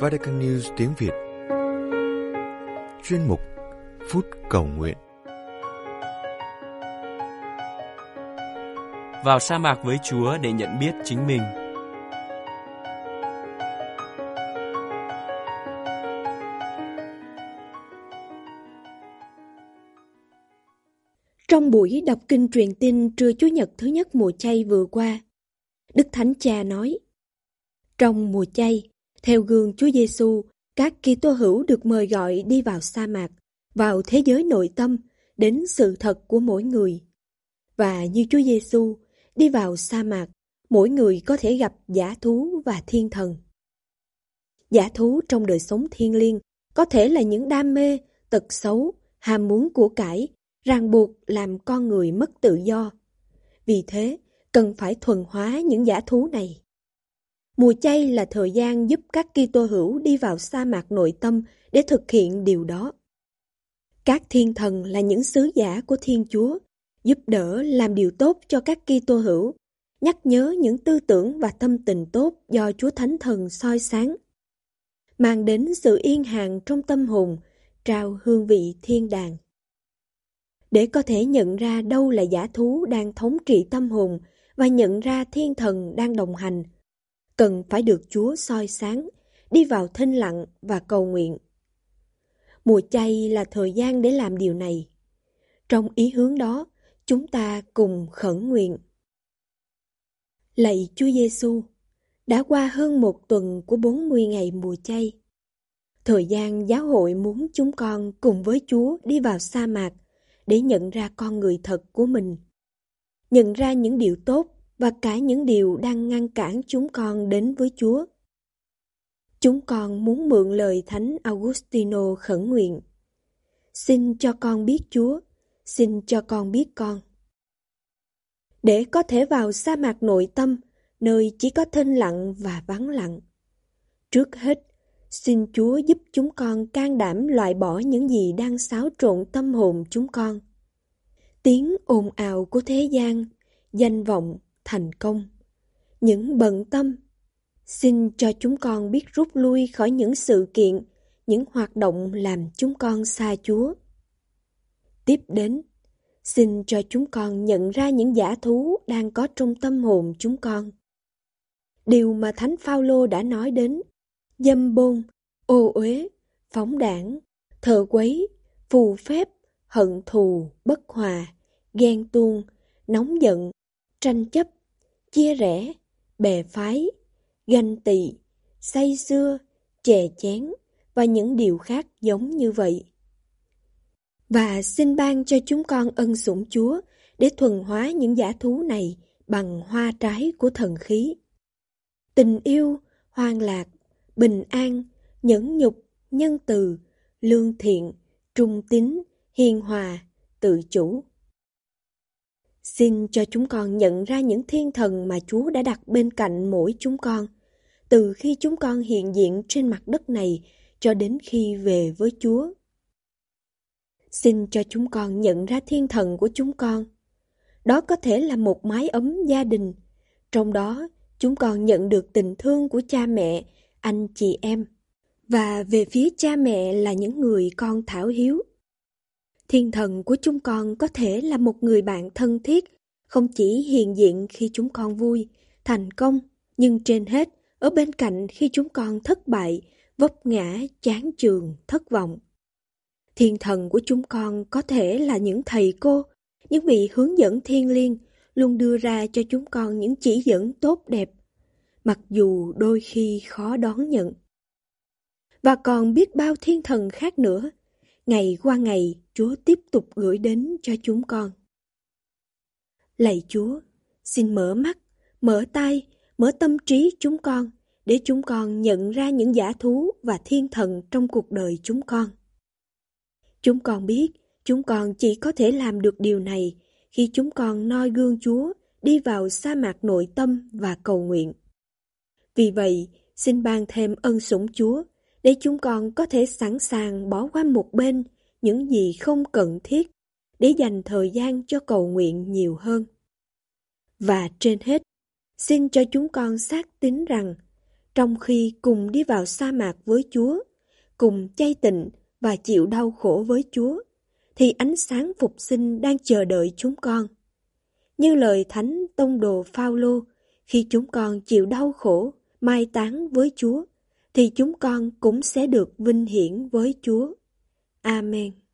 Vatican News tiếng Việt. Chuyên mục Phút Cầu Nguyện. Vào sa mạc với Chúa để nhận biết chính mình. Trong buổi đọc kinh truyền tin trưa Chủ nhật thứ nhất mùa chay vừa qua, Đức Thánh Cha nói: Trong mùa chay, theo gương Chúa Giêsu, các Kitô hữu được mời gọi đi vào sa mạc, vào thế giới nội tâm, đến sự thật của mỗi người. Và như Chúa Giêsu đi vào sa mạc, mỗi người có thể gặp giả thú và thiên thần. Giả thú trong đời sống thiên liêng có thể là những đam mê, tật xấu, ham muốn của cải, ràng buộc làm con người mất tự do. Vì thế, cần phải thuần hóa những giả thú này. Mùa chay là thời gian giúp các Kitô hữu đi vào sa mạc nội tâm để thực hiện điều đó. Các thiên thần là những sứ giả của Thiên Chúa, giúp đỡ làm điều tốt cho các Kitô hữu, nhắc nhớ những tư tưởng và tâm tình tốt do Chúa Thánh Thần soi sáng, mang đến sự yên hàng trong tâm hồn, trao hương vị thiên đàng. Để có thể nhận ra đâu là giả thú đang thống trị tâm hồn và nhận ra thiên thần đang đồng hành, cần phải được Chúa soi sáng, đi vào thinh lặng và cầu nguyện. Mùa chay là thời gian để làm điều này. Trong ý hướng đó, chúng ta cùng khẩn nguyện. Lạy Chúa Giêsu, đã qua hơn một tuần của 40 ngày mùa chay. Thời gian giáo hội muốn chúng con cùng với Chúa đi vào sa mạc để nhận ra con người thật của mình. Nhận ra những điều tốt và cả những điều đang ngăn cản chúng con đến với Chúa. Chúng con muốn mượn lời Thánh Augustino khẩn nguyện. Xin cho con biết Chúa, xin cho con biết con. Để có thể vào sa mạc nội tâm, nơi chỉ có thinh lặng và vắng lặng. Trước hết, xin Chúa giúp chúng con can đảm loại bỏ những gì đang xáo trộn tâm hồn chúng con. Tiếng ồn ào của thế gian, danh vọng, thành công. Những bận tâm, xin cho chúng con biết rút lui khỏi những sự kiện, những hoạt động làm chúng con xa Chúa. Tiếp đến, xin cho chúng con nhận ra những giả thú đang có trong tâm hồn chúng con. Điều mà Thánh Phaolô đã nói đến, dâm bôn, ô uế, phóng đảng, thờ quấy, phù phép, hận thù, bất hòa, ghen tuông, nóng giận, tranh chấp, chia rẽ, bè phái, ganh tị, say xưa, chè chén và những điều khác giống như vậy. Và xin ban cho chúng con ân sủng Chúa để thuần hóa những giả thú này bằng hoa trái của thần khí. Tình yêu, hoan lạc, bình an, nhẫn nhục, nhân từ, lương thiện, trung tín, hiền hòa, tự chủ. Xin cho chúng con nhận ra những thiên thần mà Chúa đã đặt bên cạnh mỗi chúng con, từ khi chúng con hiện diện trên mặt đất này cho đến khi về với Chúa. Xin cho chúng con nhận ra thiên thần của chúng con. Đó có thể là một mái ấm gia đình, trong đó chúng con nhận được tình thương của cha mẹ, anh chị em. Và về phía cha mẹ là những người con thảo hiếu. Thiên thần của chúng con có thể là một người bạn thân thiết, không chỉ hiện diện khi chúng con vui, thành công, nhưng trên hết, ở bên cạnh khi chúng con thất bại, vấp ngã, chán trường, thất vọng. Thiên thần của chúng con có thể là những thầy cô, những vị hướng dẫn thiên liêng, luôn đưa ra cho chúng con những chỉ dẫn tốt đẹp, mặc dù đôi khi khó đón nhận. Và còn biết bao thiên thần khác nữa, ngày qua ngày Chúa tiếp tục gửi đến cho chúng con. Lạy Chúa, xin mở mắt, mở tay, mở tâm trí chúng con để chúng con nhận ra những giả thú và thiên thần trong cuộc đời chúng con. Chúng con biết chúng con chỉ có thể làm được điều này khi chúng con noi gương Chúa đi vào sa mạc nội tâm và cầu nguyện. Vì vậy, xin ban thêm ân sủng Chúa để chúng con có thể sẵn sàng bỏ qua một bên những gì không cần thiết để dành thời gian cho cầu nguyện nhiều hơn. Và trên hết, xin cho chúng con xác tín rằng trong khi cùng đi vào sa mạc với Chúa, cùng chay tịnh và chịu đau khổ với Chúa, thì ánh sáng phục sinh đang chờ đợi chúng con. Như lời Thánh Tông Đồ Phaolô, khi chúng con chịu đau khổ, mai táng với Chúa, thì chúng con cũng sẽ được vinh hiển với Chúa. Amen.